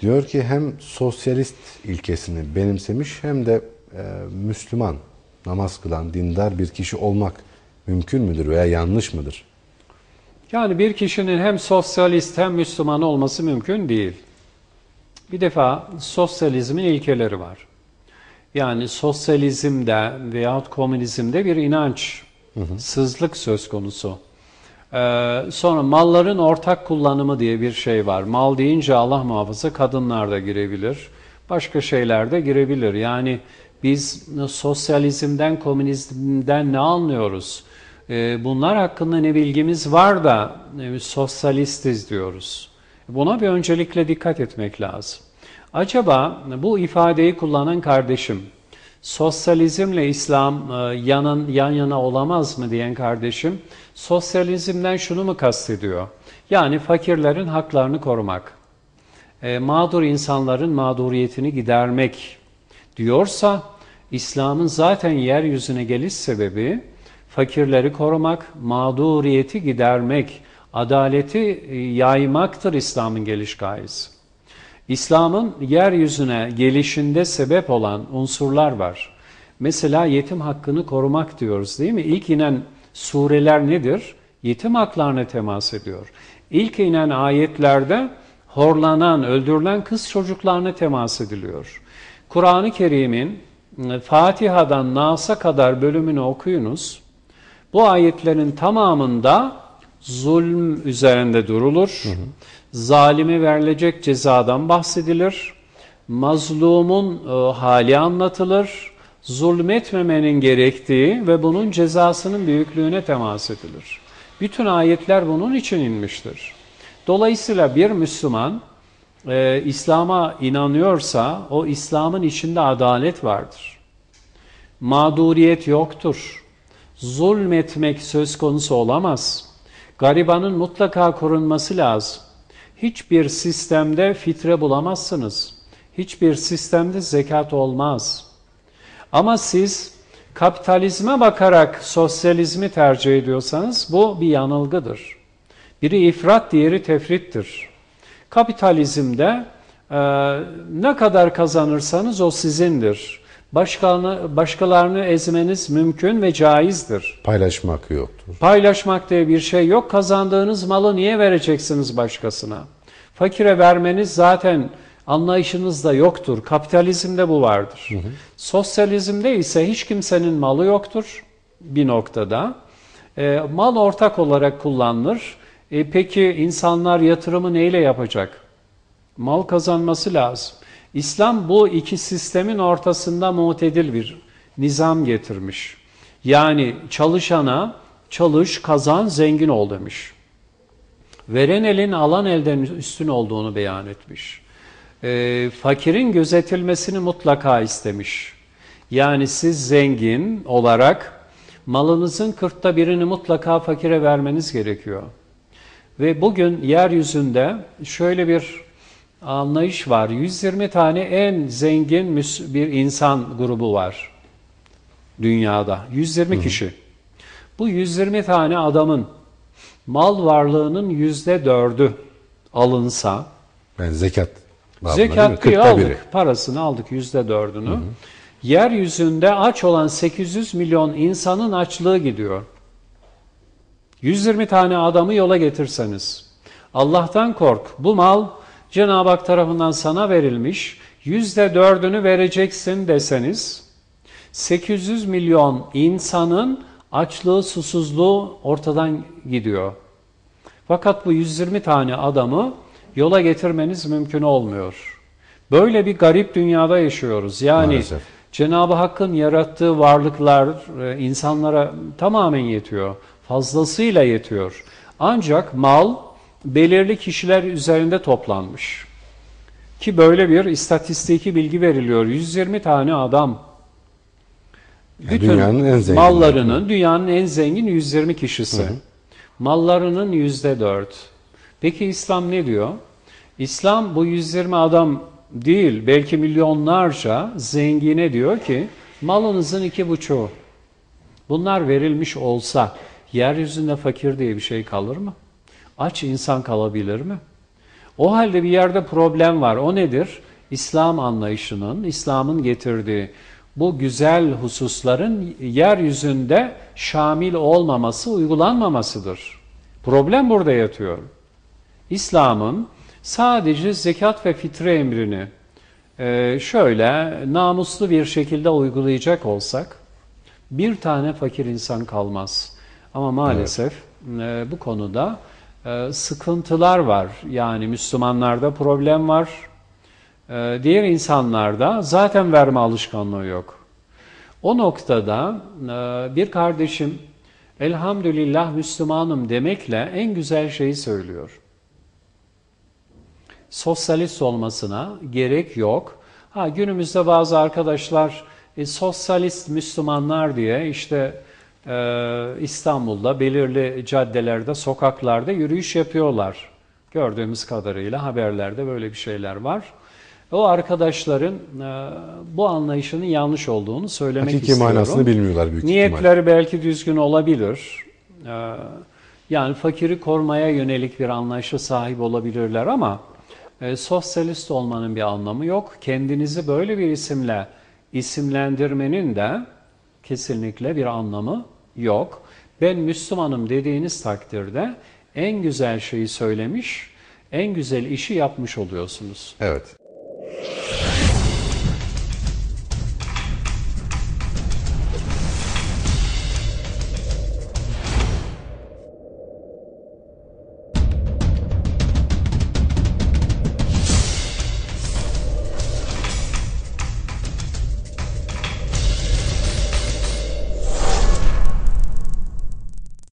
Diyor ki hem sosyalist ilkesini benimsemiş hem de e, Müslüman, namaz kılan, dindar bir kişi olmak mümkün müdür veya yanlış mıdır? Yani bir kişinin hem sosyalist hem Müslüman olması mümkün değil. Bir defa sosyalizmin ilkeleri var. Yani sosyalizmde veyahut komünizmde bir inanç, sızlık söz konusu. Ee, sonra malların ortak kullanımı diye bir şey var. Mal deyince Allah muhafaza kadınlar da girebilir. Başka şeyler de girebilir. Yani biz sosyalizmden, komünizmden ne anlıyoruz? Ee, bunlar hakkında ne bilgimiz var da e, sosyalistiz diyoruz. Buna bir öncelikle dikkat etmek lazım. Acaba bu ifadeyi kullanan kardeşim, sosyalizmle İslam e, yanın, yan yana olamaz mı diyen kardeşim, sosyalizmden şunu mu kastediyor? Yani fakirlerin haklarını korumak, e, mağdur insanların mağduriyetini gidermek diyorsa, İslam'ın zaten yeryüzüne geliş sebebi, fakirleri korumak, mağduriyeti gidermek, adaleti e, yaymaktır İslam'ın geliş gayesi. İslam'ın yeryüzüne gelişinde sebep olan unsurlar var. Mesela yetim hakkını korumak diyoruz değil mi? İlk inen sureler nedir? Yetim haklarına temas ediyor. İlk inen ayetlerde horlanan, öldürülen kız çocuklarına temas ediliyor. Kur'an-ı Kerim'in e, Fatiha'dan Nas'a kadar bölümünü okuyunuz. Bu ayetlerin tamamında zulm üzerinde durulur. Hı hı. Zalime verilecek cezadan bahsedilir. Mazlumun e, hali anlatılır. Zulmetmemenin gerektiği ve bunun cezasının büyüklüğüne temas edilir. Bütün ayetler bunun için inmiştir. Dolayısıyla bir Müslüman e, İslam'a inanıyorsa o İslam'ın içinde adalet vardır. Mağduriyet yoktur. Zulmetmek söz konusu olamaz. Garibanın mutlaka korunması lazım. Hiçbir sistemde fitre bulamazsınız. Hiçbir sistemde zekat olmaz. Ama siz kapitalizme bakarak sosyalizmi tercih ediyorsanız bu bir yanılgıdır. Biri ifrat, diğeri tefrittir. Kapitalizmde e, ne kadar kazanırsanız o sizindir. Başkalarını, başkalarını ezmeniz mümkün ve caizdir. Paylaşmak yoktur. Paylaşmak diye bir şey yok. Kazandığınız malı niye vereceksiniz başkasına? Fakire vermeniz zaten anlayışınızda yoktur. Kapitalizmde bu vardır. Hı hı. Sosyalizmde ise hiç kimsenin malı yoktur bir noktada. E, mal ortak olarak kullanılır. E, peki insanlar yatırımı neyle yapacak? Mal kazanması lazım. İslam bu iki sistemin ortasında mutedil bir nizam getirmiş. Yani çalışana çalış, kazan, zengin ol demiş. Veren elin alan elden üstün olduğunu beyan etmiş. E, fakirin gözetilmesini mutlaka istemiş. Yani siz zengin olarak malınızın kırkta birini mutlaka fakire vermeniz gerekiyor. Ve bugün yeryüzünde şöyle bir anlayış var. 120 tane en zengin bir insan grubu var dünyada. 120 Hı. kişi. Bu 120 tane adamın mal varlığının yüzde dördü alınsa yani zekat zekat diye aldık biri. parasını aldık yüzde dördünü yeryüzünde aç olan 800 milyon insanın açlığı gidiyor 120 tane adamı yola getirseniz Allah'tan kork bu mal Cenab-ı Hak tarafından sana verilmiş yüzde dördünü vereceksin deseniz 800 milyon insanın açlığı, susuzluğu ortadan gidiyor. Fakat bu 120 tane adamı yola getirmeniz mümkün olmuyor. Böyle bir garip dünyada yaşıyoruz. Yani Cenab-ı Hakk'ın yarattığı varlıklar e, insanlara tamamen yetiyor. Fazlasıyla yetiyor. Ancak mal belirli kişiler üzerinde toplanmış. Ki böyle bir istatistiki bilgi veriliyor. 120 tane adam bütün dünyanın en zengin mallarının dünyanın en zengin 120 kişisi. Hı hı. Mallarının yüzde dört. Peki İslam ne diyor? İslam bu 120 adam değil belki milyonlarca zengine diyor ki malınızın iki buçuğu. Bunlar verilmiş olsa yeryüzünde fakir diye bir şey kalır mı? Aç insan kalabilir mi? O halde bir yerde problem var. O nedir? İslam anlayışının, İslam'ın getirdiği bu güzel hususların yeryüzünde şamil olmaması, uygulanmamasıdır. Problem burada yatıyor. İslam'ın sadece zekat ve fitre emrini e, şöyle namuslu bir şekilde uygulayacak olsak bir tane fakir insan kalmaz. Ama maalesef e, bu konuda e, sıkıntılar var. Yani Müslümanlarda problem var. E, diğer insanlarda zaten verme alışkanlığı yok. O noktada e, bir kardeşim elhamdülillah Müslümanım demekle en güzel şeyi söylüyor. Sosyalist olmasına gerek yok. Ha günümüzde bazı arkadaşlar e, sosyalist Müslümanlar diye işte İstanbul'da belirli caddelerde, sokaklarda yürüyüş yapıyorlar. Gördüğümüz kadarıyla haberlerde böyle bir şeyler var. O arkadaşların e, bu anlayışının yanlış olduğunu söylemek Hakiki istiyorum. manasını bilmiyorlar büyük. Niyetleri belki düzgün olabilir. Ee, Yani fakiri korumaya yönelik bir anlayışa sahip olabilirler ama e, sosyalist olmanın bir anlamı yok. Kendinizi böyle bir isimle isimlendirmenin de kesinlikle bir anlamı yok. Ben Müslümanım dediğiniz takdirde en güzel şeyi söylemiş, en güzel işi yapmış oluyorsunuz. Evet.